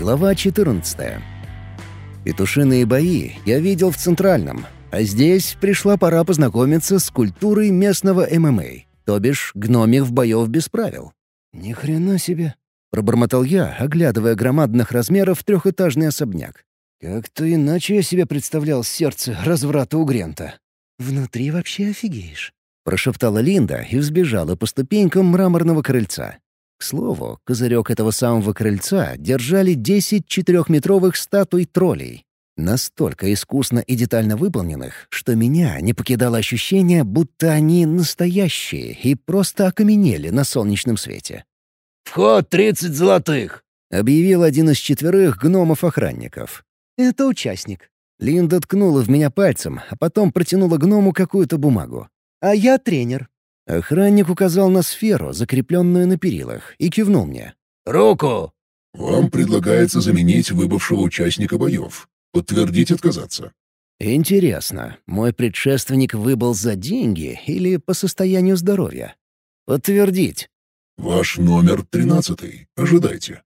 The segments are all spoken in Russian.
Глава 14. Петушиные бои я видел в Центральном, а здесь пришла пора познакомиться с культурой местного ММА, то бишь гномих боев без правил. «Ни хрена себе!» — пробормотал я, оглядывая громадных размеров трехэтажный особняк. «Как-то иначе я себе представлял сердце разврата у Грента». «Внутри вообще офигеешь», — прошептала Линда и взбежала по ступенькам мраморного крыльца. К слову, козырек этого самого крыльца держали десять четырехметровых статуй троллей. Настолько искусно и детально выполненных, что меня не покидало ощущение, будто они настоящие и просто окаменели на солнечном свете. «Вход тридцать золотых!» — объявил один из четверых гномов-охранников. «Это участник». Линда ткнула в меня пальцем, а потом протянула гному какую-то бумагу. «А я тренер. Охранник указал на сферу, закрепленную на перилах, и кивнул мне. «Руку!» «Вам предлагается заменить выбывшего участника боев. Подтвердить отказаться». «Интересно, мой предшественник выбыл за деньги или по состоянию здоровья?» «Подтвердить». «Ваш номер тринадцатый. Ожидайте».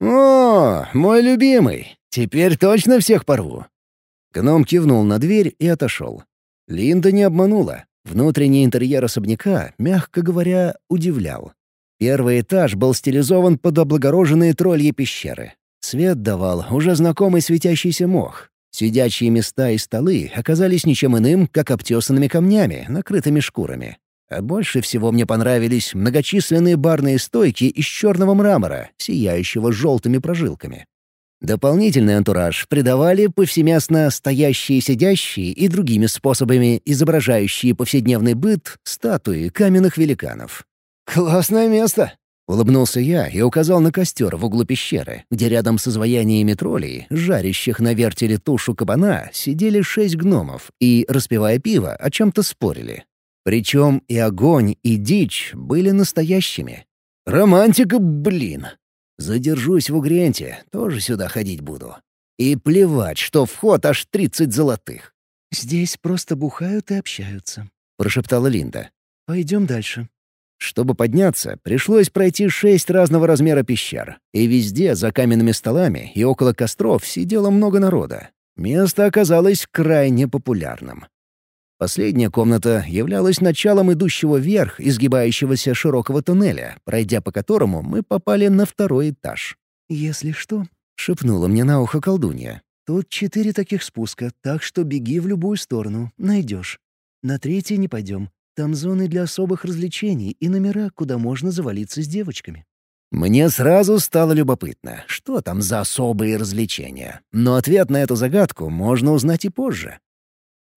«О, мой любимый! Теперь точно всех порву!» Гном кивнул на дверь и отошел. Линда не обманула. Внутренний интерьер особняка, мягко говоря, удивлял. Первый этаж был стилизован под облагороженные тролльи пещеры. Свет давал уже знакомый светящийся мох. Сидячие места и столы оказались ничем иным, как обтесанными камнями, накрытыми шкурами. А больше всего мне понравились многочисленные барные стойки из черного мрамора, сияющего желтыми прожилками. Дополнительный антураж придавали повсеместно стоящие, сидящие и другими способами изображающие повседневный быт статуи каменных великанов. «Классное место!» — улыбнулся я и указал на костер в углу пещеры, где рядом с изваяниями троллей, жарящих на вертеле тушу кабана, сидели шесть гномов и, распивая пиво, о чем-то спорили. Причем и огонь, и дичь были настоящими. Романтика, блин! Задержусь в Угренте, тоже сюда ходить буду. И плевать, что вход аж тридцать золотых. «Здесь просто бухают и общаются», — прошептала Линда. «Пойдем дальше». Чтобы подняться, пришлось пройти шесть разного размера пещер, и везде за каменными столами и около костров сидело много народа. Место оказалось крайне популярным. Последняя комната являлась началом идущего вверх изгибающегося широкого туннеля, пройдя по которому мы попали на второй этаж. «Если что», — шепнула мне на ухо колдунья. «Тут четыре таких спуска, так что беги в любую сторону, найдешь. На третий не пойдем. Там зоны для особых развлечений и номера, куда можно завалиться с девочками». Мне сразу стало любопытно, что там за особые развлечения. Но ответ на эту загадку можно узнать и позже.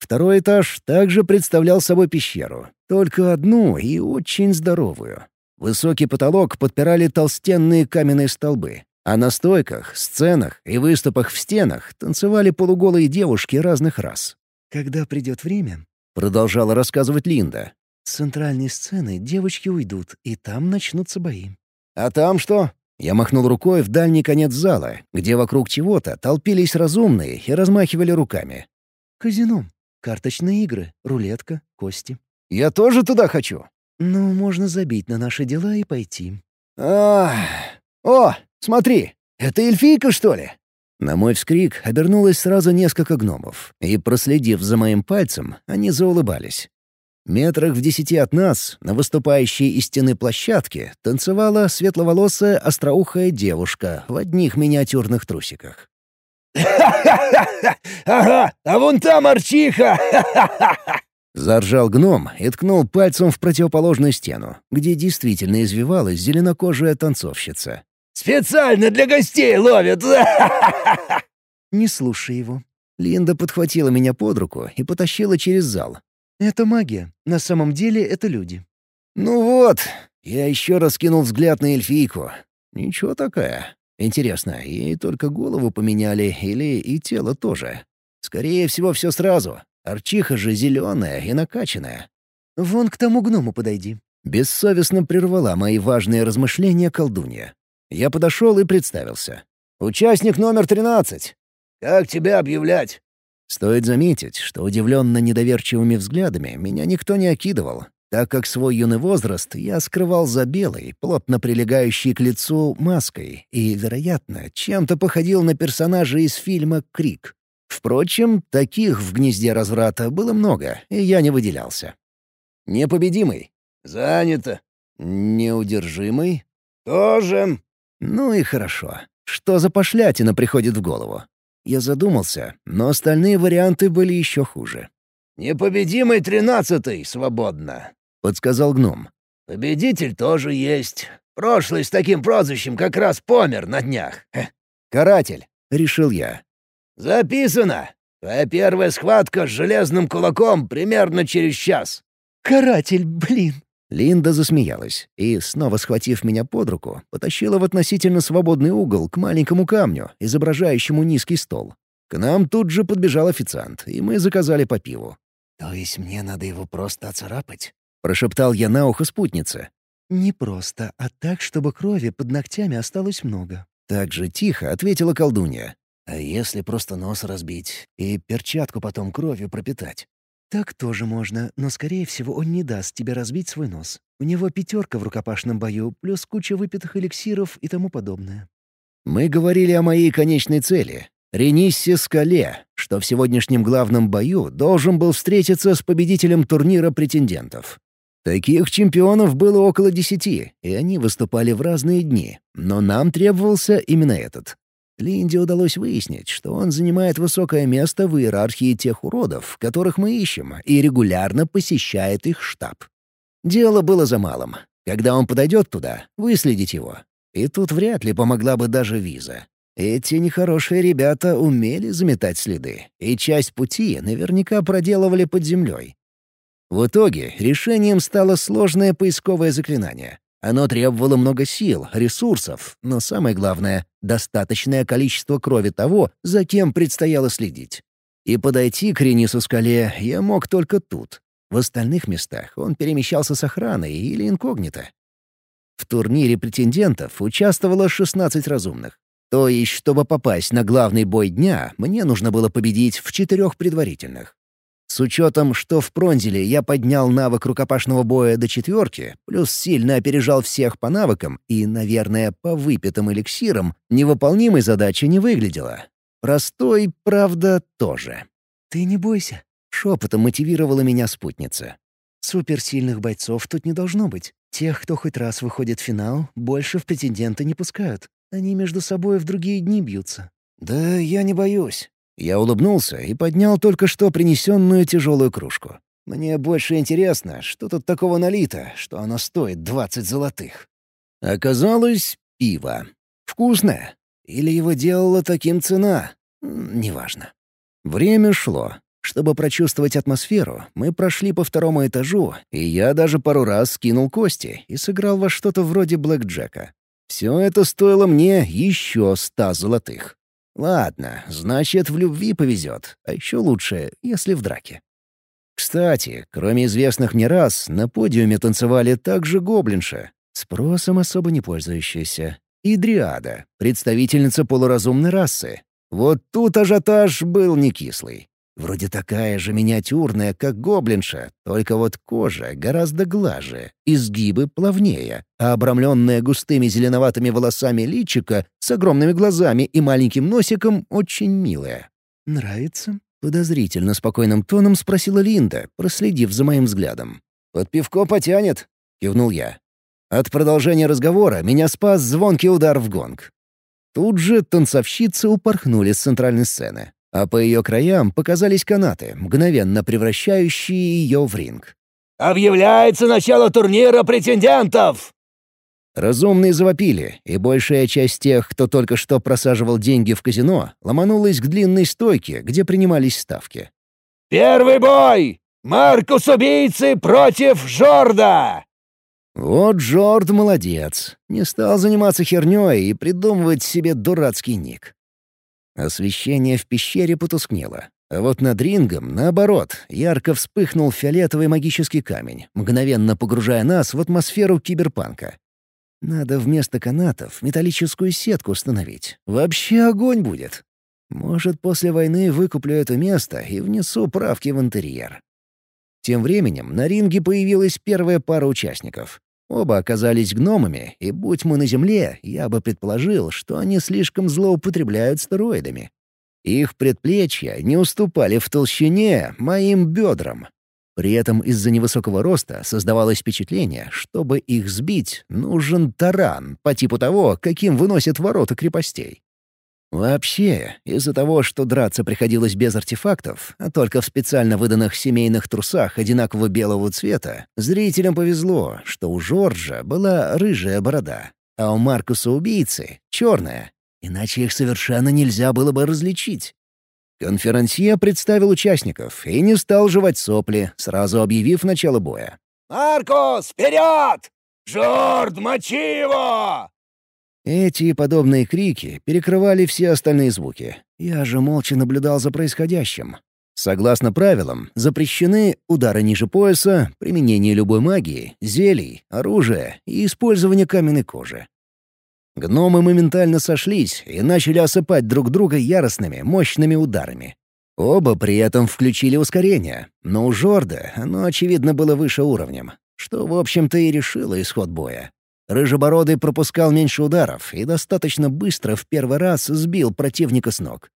Второй этаж также представлял собой пещеру, только одну и очень здоровую. Высокий потолок подпирали толстенные каменные столбы, а на стойках, сценах и выступах в стенах танцевали полуголые девушки разных рас. «Когда придет время», — продолжала рассказывать Линда, «с центральной сцены девочки уйдут, и там начнутся бои». «А там что?» Я махнул рукой в дальний конец зала, где вокруг чего-то толпились разумные и размахивали руками. «Казино», Карточные игры, рулетка, кости. «Я тоже туда хочу!» «Ну, можно забить на наши дела и пойти». «Ах! О, смотри! Это эльфийка, что ли?» На мой вскрик обернулось сразу несколько гномов, и, проследив за моим пальцем, они заулыбались. Метрах в десяти от нас, на выступающей из стены площадке, танцевала светловолосая остроухая девушка в одних миниатюрных трусиках. Ага, а вон там арчиха! Заржал гном и ткнул пальцем в противоположную стену, где действительно извивалась зеленокожая танцовщица. «Специально для гостей ловят!» «Не слушай его». Линда подхватила меня под руку и потащила через зал. «Это магия. На самом деле это люди». «Ну вот». Я еще раз кинул взгляд на эльфийку. Ничего такая. Интересно, ей только голову поменяли или и тело тоже? Скорее всего, все сразу. Арчиха же зеленая и накачанная. «Вон к тому гному подойди». Бессовестно прервала мои важные размышления колдунья. Я подошел и представился. «Участник номер тринадцать». «Как тебя объявлять?» Стоит заметить, что удивленно недоверчивыми взглядами меня никто не окидывал. Так как свой юный возраст я скрывал за белой, плотно прилегающей к лицу маской и, вероятно, чем-то походил на персонажа из фильма «Крик». Впрочем, таких в гнезде разврата было много, и я не выделялся. Непобедимый. Занято. Неудержимый. Тоже. Ну и хорошо. Что за пошлятина приходит в голову? Я задумался, но остальные варианты были еще хуже. «Непобедимый тринадцатый, свободно», — подсказал гном. «Победитель тоже есть. Прошлый с таким прозвищем как раз помер на днях». «Каратель», — решил я. «Записано. Твоя первая схватка с железным кулаком примерно через час». «Каратель, блин!» Линда засмеялась и, снова схватив меня под руку, потащила в относительно свободный угол к маленькому камню, изображающему низкий стол. К нам тут же подбежал официант, и мы заказали по пиву. «То есть мне надо его просто оцарапать?» — прошептал я на ухо спутнице. «Не просто, а так, чтобы крови под ногтями осталось много». Так же тихо ответила колдунья. «А если просто нос разбить и перчатку потом кровью пропитать?» «Так тоже можно, но, скорее всего, он не даст тебе разбить свой нос. У него пятерка в рукопашном бою, плюс куча выпитых эликсиров и тому подобное». Мы говорили о моей конечной цели Рениссе Скале, что в сегодняшнем главном бою должен был встретиться с победителем турнира претендентов. Таких чемпионов было около десяти, и они выступали в разные дни, но нам требовался именно этот. Линде удалось выяснить, что он занимает высокое место в иерархии тех уродов, которых мы ищем, и регулярно посещает их штаб. Дело было за малым. Когда он подойдет туда, выследить его. И тут вряд ли помогла бы даже виза. Эти нехорошие ребята умели заметать следы, и часть пути наверняка проделывали под землей. В итоге решением стало сложное поисковое заклинание. Оно требовало много сил, ресурсов, но самое главное — достаточное количество крови того, за кем предстояло следить. И подойти к Ренису скале я мог только тут. В остальных местах он перемещался с охраной или инкогнито. В турнире претендентов участвовало 16 разумных. То есть, чтобы попасть на главный бой дня, мне нужно было победить в четырех предварительных. С учетом, что в Пронзеле я поднял навык рукопашного боя до четверки, плюс сильно опережал всех по навыкам и, наверное, по выпитым эликсирам, невыполнимой задачи не выглядела. Простой, правда, тоже. «Ты не бойся», — шепотом мотивировала меня спутница. «Суперсильных бойцов тут не должно быть. Тех, кто хоть раз выходит в финал, больше в претенденты не пускают. Они между собой в другие дни бьются». «Да я не боюсь». Я улыбнулся и поднял только что принесенную тяжелую кружку. «Мне больше интересно, что тут такого налито, что оно стоит двадцать золотых». Оказалось, пиво. Вкусное. Или его делала таким цена. Неважно. Время шло. Чтобы прочувствовать атмосферу, мы прошли по второму этажу, и я даже пару раз скинул кости и сыграл во что-то вроде блэкджека. Все это стоило мне еще ста золотых. Ладно, значит, в любви повезет, а еще лучше, если в драке. Кстати, кроме известных мне раз, на подиуме танцевали также гоблинша, спросом особо не пользующаяся, и дриада, представительница полуразумной расы. Вот тут ажиотаж был не кислый. Вроде такая же миниатюрная, как гоблинша, только вот кожа гораздо глаже, изгибы плавнее, а обрамленная густыми зеленоватыми волосами личика с огромными глазами и маленьким носиком очень милая. «Нравится?» — подозрительно спокойным тоном спросила Линда, проследив за моим взглядом. «Под пивко потянет», — кивнул я. От продолжения разговора меня спас звонкий удар в гонг. Тут же танцовщицы упорхнули с центральной сцены а по ее краям показались канаты, мгновенно превращающие ее в ринг. «Объявляется начало турнира претендентов!» Разумные завопили, и большая часть тех, кто только что просаживал деньги в казино, ломанулась к длинной стойке, где принимались ставки. «Первый бой! Маркус-убийцы против Жорда!» Вот Жорд молодец. Не стал заниматься хернёй и придумывать себе дурацкий ник. Освещение в пещере потускнело. А вот над рингом, наоборот, ярко вспыхнул фиолетовый магический камень, мгновенно погружая нас в атмосферу киберпанка. Надо вместо канатов металлическую сетку установить. Вообще огонь будет. Может, после войны выкуплю это место и внесу правки в интерьер. Тем временем на ринге появилась первая пара участников. Оба оказались гномами, и будь мы на Земле, я бы предположил, что они слишком злоупотребляют стероидами. Их предплечья не уступали в толщине моим бедрам. При этом из-за невысокого роста создавалось впечатление, чтобы их сбить, нужен таран по типу того, каким выносят ворота крепостей. Вообще, из-за того, что драться приходилось без артефактов, а только в специально выданных семейных трусах одинакового белого цвета, зрителям повезло, что у Жоржа была рыжая борода, а у Маркуса-убийцы — черная, иначе их совершенно нельзя было бы различить. Конферансье представил участников и не стал жевать сопли, сразу объявив начало боя. «Маркус, вперед! Жорд, мочи его!» Эти и подобные крики перекрывали все остальные звуки. Я же молча наблюдал за происходящим. Согласно правилам, запрещены удары ниже пояса, применение любой магии, зелий, оружия и использование каменной кожи. Гномы моментально сошлись и начали осыпать друг друга яростными, мощными ударами. Оба при этом включили ускорение, но у Жорда оно, очевидно, было выше уровнем, что, в общем-то, и решило исход боя. Рыжебородый пропускал меньше ударов и достаточно быстро в первый раз сбил противника с ног.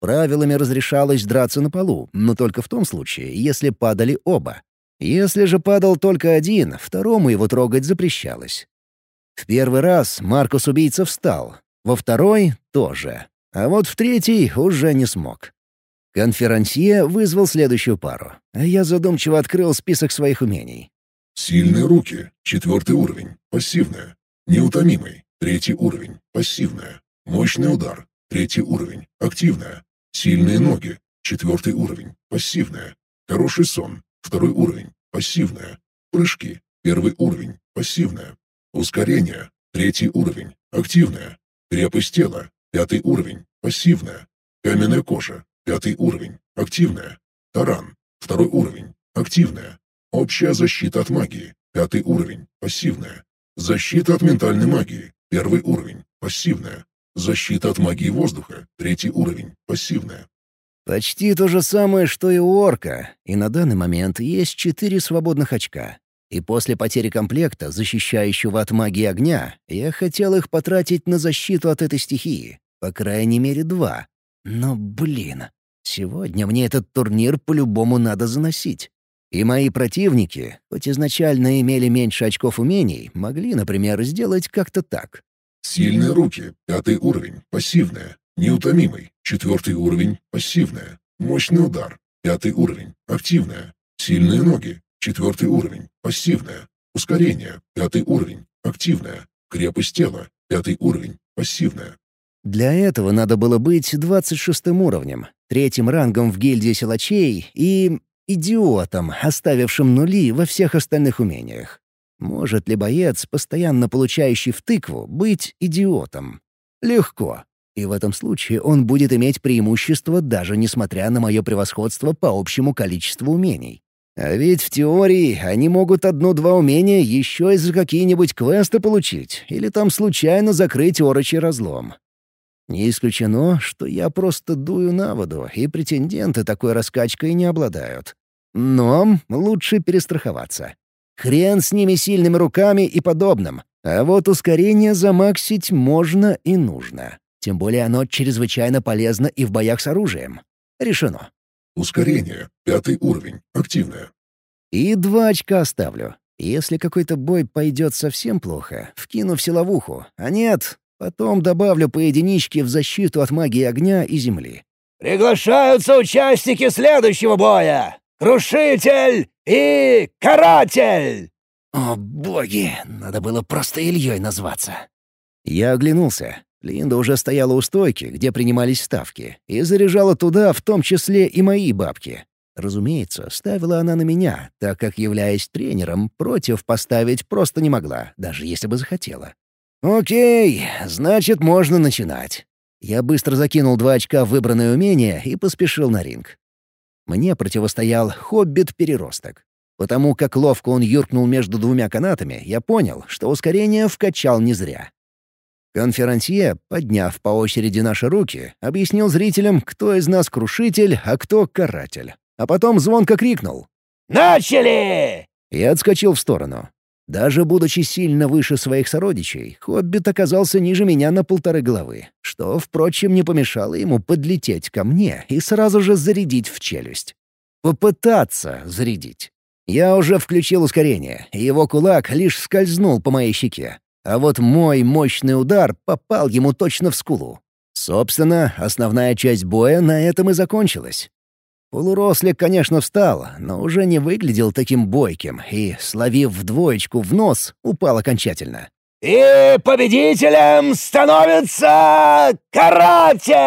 Правилами разрешалось драться на полу, но только в том случае, если падали оба. Если же падал только один, второму его трогать запрещалось. В первый раз Маркус-убийца встал, во второй — тоже. А вот в третий уже не смог. Конферансье вызвал следующую пару, а я задумчиво открыл список своих умений. Сильные руки — четвертый уровень, пассивная. Неутомимый — третий уровень, пассивная. Мощный удар — третий уровень, активная. Сильные ноги — четвертый уровень, пассивная. Хороший сон — второй уровень, пассивная. Прыжки — первый уровень, пассивная. Ускорение — третий уровень, активная. Крепость тела — пятый уровень, пассивная. Каменная кожа — пятый уровень, активная. Таран — второй уровень, активная. Общая защита от магии. Пятый уровень. Пассивная. Защита от ментальной магии. Первый уровень. Пассивная. Защита от магии воздуха. Третий уровень. Пассивная. Почти то же самое, что и у орка, и на данный момент есть четыре свободных очка. И после потери комплекта, защищающего от магии огня, я хотел их потратить на защиту от этой стихии. По крайней мере, два. Но, блин, сегодня мне этот турнир по-любому надо заносить. И мои противники, хоть изначально имели меньше очков умений, могли, например, сделать как-то так. Сильные руки, пятый уровень, пассивная. Неутомимый, четвертый уровень, пассивная. Мощный удар, пятый уровень, активная. Сильные ноги, четвертый уровень, пассивная. Ускорение, пятый уровень, активная. Крепость тела, пятый уровень, пассивная. Для этого надо было быть двадцать шестым уровнем, третьим рангом в гильдии силачей и идиотом, оставившим нули во всех остальных умениях. Может ли боец, постоянно получающий в тыкву, быть идиотом? Легко. И в этом случае он будет иметь преимущество даже несмотря на мое превосходство по общему количеству умений. А ведь в теории они могут одно-два умения еще и за какие-нибудь квесты получить или там случайно закрыть орочий разлом. Не исключено, что я просто дую на воду, и претенденты такой раскачкой не обладают. Но лучше перестраховаться. Хрен с ними сильными руками и подобным. А вот ускорение замаксить можно и нужно. Тем более оно чрезвычайно полезно и в боях с оружием. Решено. Ускорение. Пятый уровень. Активное. И два очка оставлю. Если какой-то бой пойдет совсем плохо, вкину в силовуху. А нет, потом добавлю по единичке в защиту от магии огня и земли. «Приглашаются участники следующего боя! Крушитель и Каратель!» О, боги, надо было просто Ильей назваться. Я оглянулся. Линда уже стояла у стойки, где принимались ставки, и заряжала туда в том числе и мои бабки. Разумеется, ставила она на меня, так как, являясь тренером, против поставить просто не могла, даже если бы захотела. «Окей, значит, можно начинать». Я быстро закинул два очка в выбранное умение и поспешил на ринг. Мне противостоял хоббит-переросток. Потому как ловко он юркнул между двумя канатами, я понял, что ускорение вкачал не зря. Конферансье, подняв по очереди наши руки, объяснил зрителям, кто из нас крушитель, а кто каратель. А потом звонко крикнул. Начали!» Я отскочил в сторону. Даже будучи сильно выше своих сородичей, Хоббит оказался ниже меня на полторы головы, что, впрочем, не помешало ему подлететь ко мне и сразу же зарядить в челюсть. Попытаться зарядить. Я уже включил ускорение, и его кулак лишь скользнул по моей щеке. А вот мой мощный удар попал ему точно в скулу. Собственно, основная часть боя на этом и закончилась. Полурослик, конечно, встал, но уже не выглядел таким бойким и, словив в двоечку в нос, упал окончательно. «И победителем становится каратель!»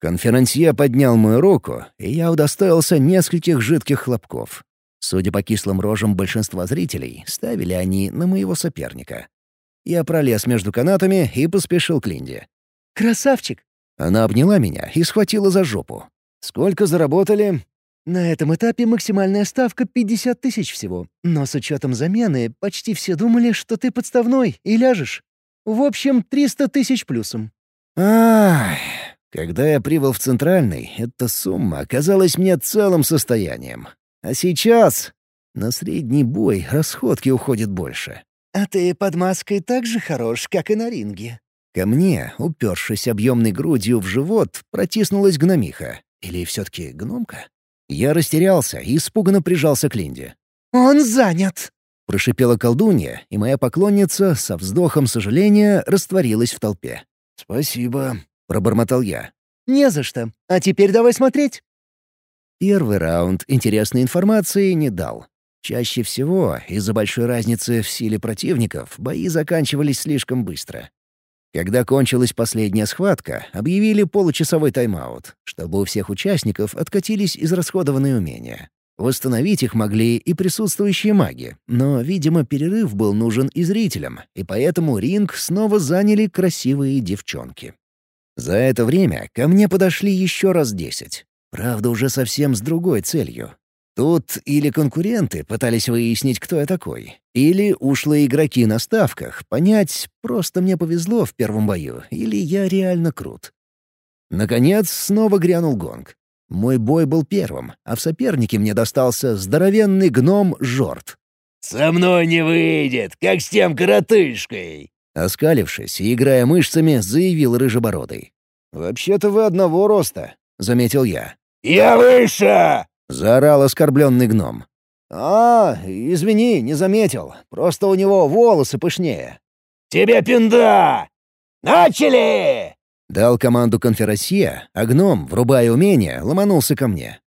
Конферансье поднял мою руку, и я удостоился нескольких жидких хлопков. Судя по кислым рожам большинства зрителей, ставили они на моего соперника. Я пролез между канатами и поспешил к Линде. «Красавчик!» Она обняла меня и схватила за жопу. «Сколько заработали?» «На этом этапе максимальная ставка 50 тысяч всего. Но с учетом замены почти все думали, что ты подставной и ляжешь. В общем, 300 тысяч плюсом». Ах, когда я прибыл в Центральный, эта сумма оказалась мне целым состоянием. А сейчас на средний бой расходки уходят больше. «А ты под маской так же хорош, как и на ринге». Ко мне, упершись объемной грудью в живот, протиснулась гномиха. Или все-таки гномка? Я растерялся и испуганно прижался к Линде. «Он занят!» — прошипела колдунья, и моя поклонница со вздохом сожаления растворилась в толпе. «Спасибо», — пробормотал я. «Не за что. А теперь давай смотреть». Первый раунд интересной информации не дал. Чаще всего, из-за большой разницы в силе противников, бои заканчивались слишком быстро. Когда кончилась последняя схватка, объявили получасовой тайм-аут, чтобы у всех участников откатились израсходованные умения. Восстановить их могли и присутствующие маги, но, видимо, перерыв был нужен и зрителям, и поэтому ринг снова заняли красивые девчонки. За это время ко мне подошли еще раз десять. Правда, уже совсем с другой целью. Тут или конкуренты пытались выяснить, кто я такой, или ушлые игроки на ставках, понять, просто мне повезло в первом бою, или я реально крут. Наконец, снова грянул гонг. Мой бой был первым, а в сопернике мне достался здоровенный гном Жорт. «Со мной не выйдет, как с тем коротышкой!» Оскалившись и играя мышцами, заявил Рыжебородый. «Вообще-то вы одного роста», — заметил я. «Я выше!» — заорал оскорбленный гном. «А, извини, не заметил. Просто у него волосы пышнее». «Тебе пинда! Начали!» Дал команду конферансье, а гном, врубая умение, ломанулся ко мне.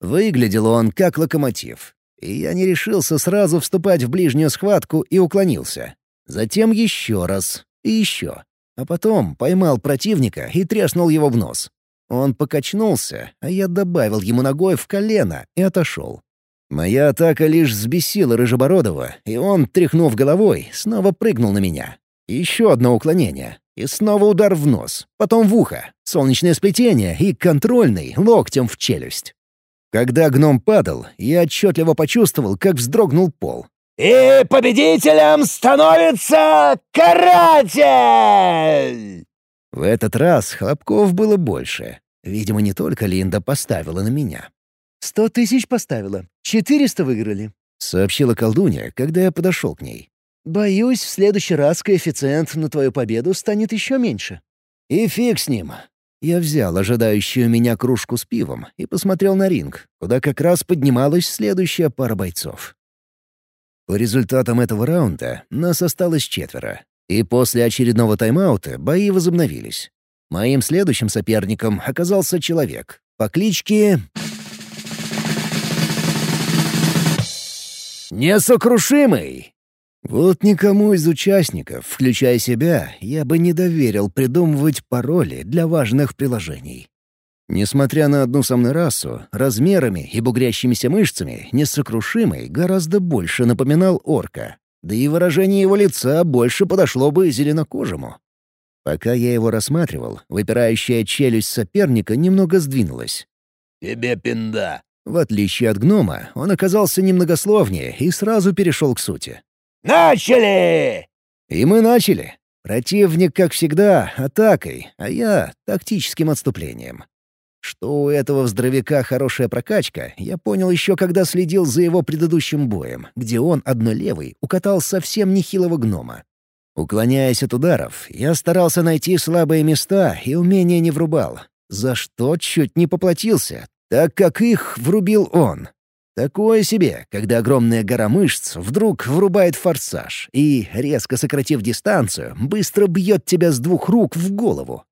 Выглядел он как локомотив, и я не решился сразу вступать в ближнюю схватку и уклонился. Затем еще раз и еще. А потом поймал противника и треснул его в нос. Он покачнулся, а я добавил ему ногой в колено и отошел. Моя атака лишь взбесила Рыжебородова, и он, тряхнув головой, снова прыгнул на меня. Еще одно уклонение. И снова удар в нос, потом в ухо, солнечное сплетение и контрольный локтем в челюсть. Когда гном падал, я отчетливо почувствовал, как вздрогнул пол. «И победителем становится каратель!» В этот раз хлопков было больше. Видимо, не только Линда поставила на меня. «Сто тысяч поставила. Четыреста выиграли», — сообщила колдунья, когда я подошел к ней. «Боюсь, в следующий раз коэффициент на твою победу станет еще меньше». «И фиг с ним». Я взял ожидающую меня кружку с пивом и посмотрел на ринг, куда как раз поднималась следующая пара бойцов. По результатам этого раунда нас осталось четверо, и после очередного тайм-аута бои возобновились. Моим следующим соперником оказался человек по кличке... Несокрушимый! Вот никому из участников, включая себя, я бы не доверил придумывать пароли для важных приложений. Несмотря на одну со мной расу, размерами и бугрящимися мышцами, несокрушимый гораздо больше напоминал орка. Да и выражение его лица больше подошло бы зеленокожему. Пока я его рассматривал, выпирающая челюсть соперника немного сдвинулась. «Тебе пинда!» В отличие от гнома, он оказался немногословнее и сразу перешел к сути. «Начали!» И мы начали. Противник, как всегда, атакой, а я — тактическим отступлением. Что у этого здоровяка хорошая прокачка, я понял еще когда следил за его предыдущим боем, где он одной левой укатал совсем нехилого гнома. Уклоняясь от ударов, я старался найти слабые места и умения не врубал, за что чуть не поплатился, так как их врубил он. Такое себе, когда огромная гора мышц вдруг врубает форсаж и, резко сократив дистанцию, быстро бьет тебя с двух рук в голову.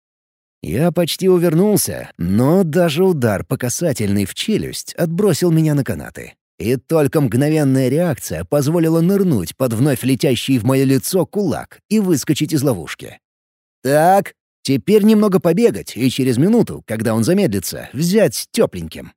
Я почти увернулся, но даже удар по касательной в челюсть отбросил меня на канаты. И только мгновенная реакция позволила нырнуть под вновь летящий в мое лицо кулак и выскочить из ловушки. Так, теперь немного побегать и через минуту, когда он замедлится, взять тепленьким.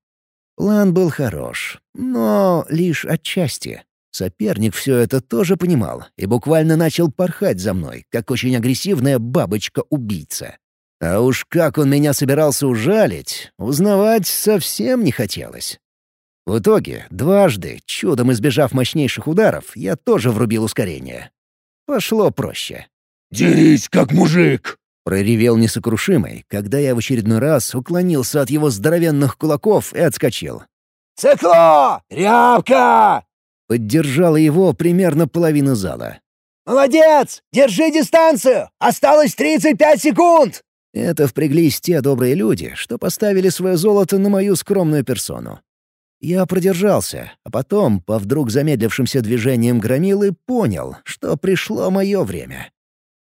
План был хорош, но лишь отчасти. Соперник все это тоже понимал и буквально начал порхать за мной, как очень агрессивная бабочка-убийца. А уж как он меня собирался ужалить, узнавать совсем не хотелось. В итоге, дважды, чудом избежав мощнейших ударов, я тоже врубил ускорение. Пошло проще. «Дерись, как мужик!» — проревел несокрушимый, когда я в очередной раз уклонился от его здоровенных кулаков и отскочил. «Цикло! Рябка!» — поддержала его примерно половина зала. «Молодец! Держи дистанцию! Осталось 35 секунд!» Это впряглись те добрые люди, что поставили свое золото на мою скромную персону. Я продержался, а потом, по вдруг замедлившимся движениям Громилы, понял, что пришло мое время.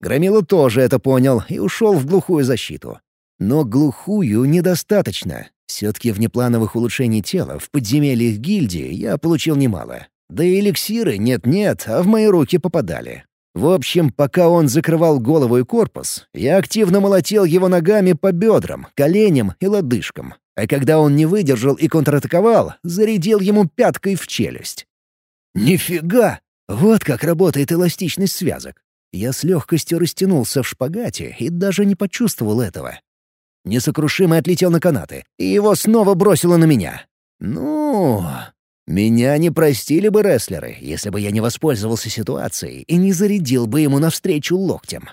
Громила тоже это понял и ушел в глухую защиту. Но глухую недостаточно. Все-таки внеплановых улучшений тела в подземельях гильдии я получил немало. Да и эликсиры нет-нет, а в мои руки попадали. В общем, пока он закрывал голову и корпус, я активно молотил его ногами по бедрам, коленям и лодыжкам, а когда он не выдержал и контратаковал, зарядил ему пяткой в челюсть. «Нифига! Вот как работает эластичность связок!» Я с легкостью растянулся в шпагате и даже не почувствовал этого. Несокрушимый отлетел на канаты, и его снова бросило на меня. «Ну...» Меня не простили бы рестлеры, если бы я не воспользовался ситуацией и не зарядил бы ему навстречу локтем.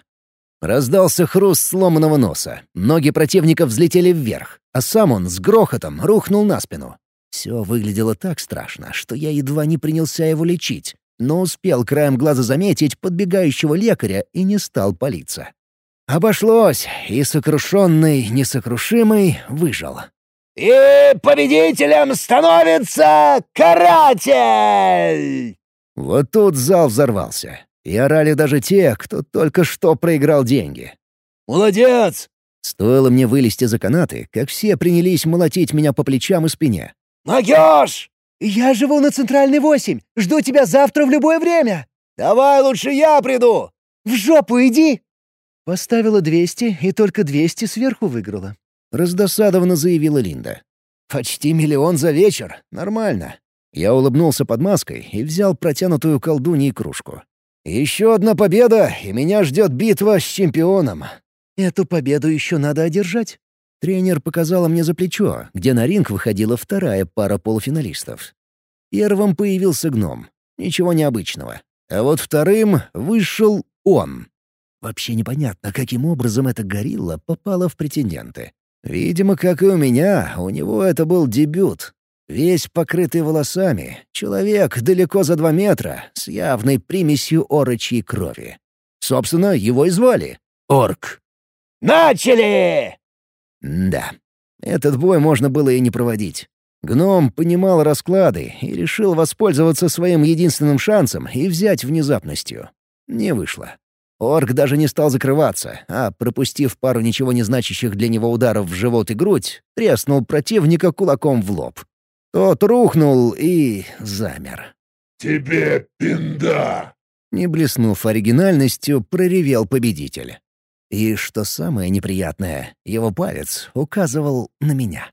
Раздался хруст сломанного носа. Ноги противника взлетели вверх, а сам он с грохотом рухнул на спину. Все выглядело так страшно, что я едва не принялся его лечить, но успел краем глаза заметить подбегающего лекаря и не стал палиться. Обошлось, и сокрушенный, несокрушимый выжил. «И победителем становится каратель!» Вот тут зал взорвался. И орали даже те, кто только что проиграл деньги. «Молодец!» Стоило мне вылезти за канаты, как все принялись молотить меня по плечам и спине. «Могешь!» «Я живу на Центральной 8. Жду тебя завтра в любое время!» «Давай лучше я приду!» «В жопу иди!» Поставила 200 и только 200 сверху выиграла. Раздосадованно заявила Линда. «Почти миллион за вечер. Нормально». Я улыбнулся под маской и взял протянутую колдуньей кружку. Еще одна победа, и меня ждет битва с чемпионом. Эту победу еще надо одержать. Тренер показала мне за плечо, где на ринг выходила вторая пара полуфиналистов. Первым появился гном. Ничего необычного. А вот вторым вышел он. Вообще непонятно, каким образом эта горилла попала в претенденты. Видимо, как и у меня, у него это был дебют, Весь покрытый волосами, человек далеко за два метра, с явной примесью орочьей крови. Собственно, его и звали — Орк. «Начали!» Да, этот бой можно было и не проводить. Гном понимал расклады и решил воспользоваться своим единственным шансом и взять внезапностью. Не вышло. Орк даже не стал закрываться, а, пропустив пару ничего не значащих для него ударов в живот и грудь, треснул противника кулаком в лоб. Тот рухнул и замер. «Тебе пинда!» Не блеснув оригинальностью, проревел победитель. И что самое неприятное, его палец указывал на меня.